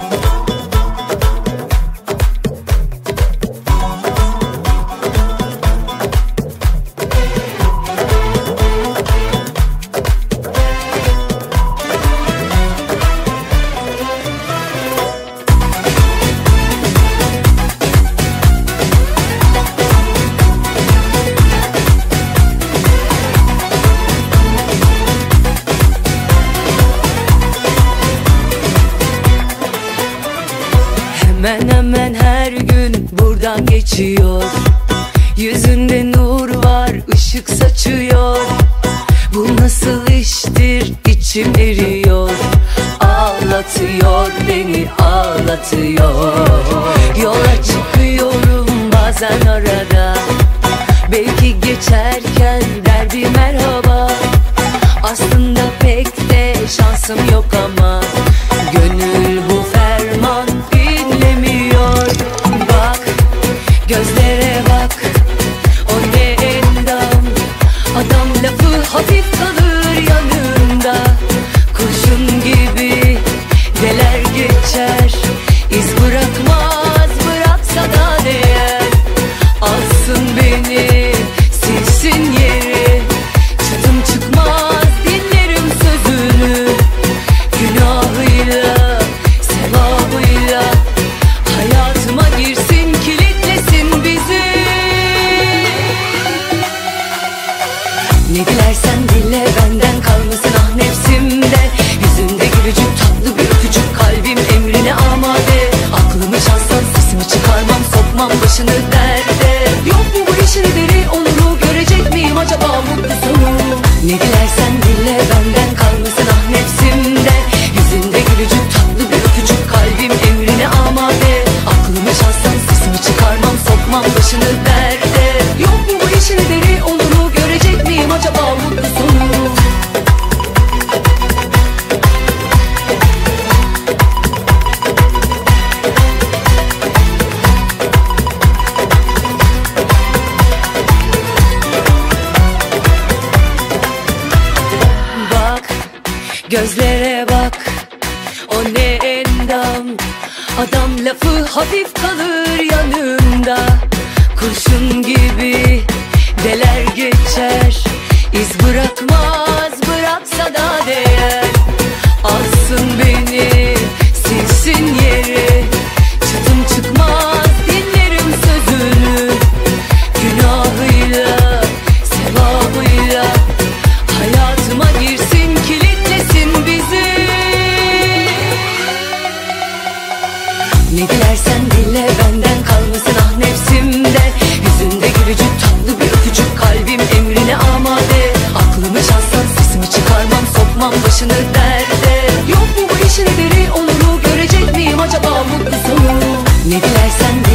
Bye. Hemen hemen her gün buradan geçiyor. Yüzünde nur var ışık saçıyor. Bu nasıl iştir? İçim eriyor. Ağlatıyor beni ağlatıyor. Yola çıkıyorum bazen arada. Belki geçerken derdi merhaba. Aslında pek de şansım yok ama Gönül geçer. İz bırakmaz derde Yok mu bu işin deri onuru görecek miyim acaba mutlu sonu Ne dilersen dile benden kalmasın ah nefsimde. Yüzünde gülücük tatlı bir öpücük kalbim emrine amade. Aklımı çalsan sesimi çıkarmam sokmam başını derde gözlere bak O ne endam? Adam lafı hafif kalır yanında. Kurşun gibi deler geçer. İz bırakmaz bıraksa da değer nerede Yok mu bu işin biri onuru görecek miyim acaba mutlu sonu Ne dilersen de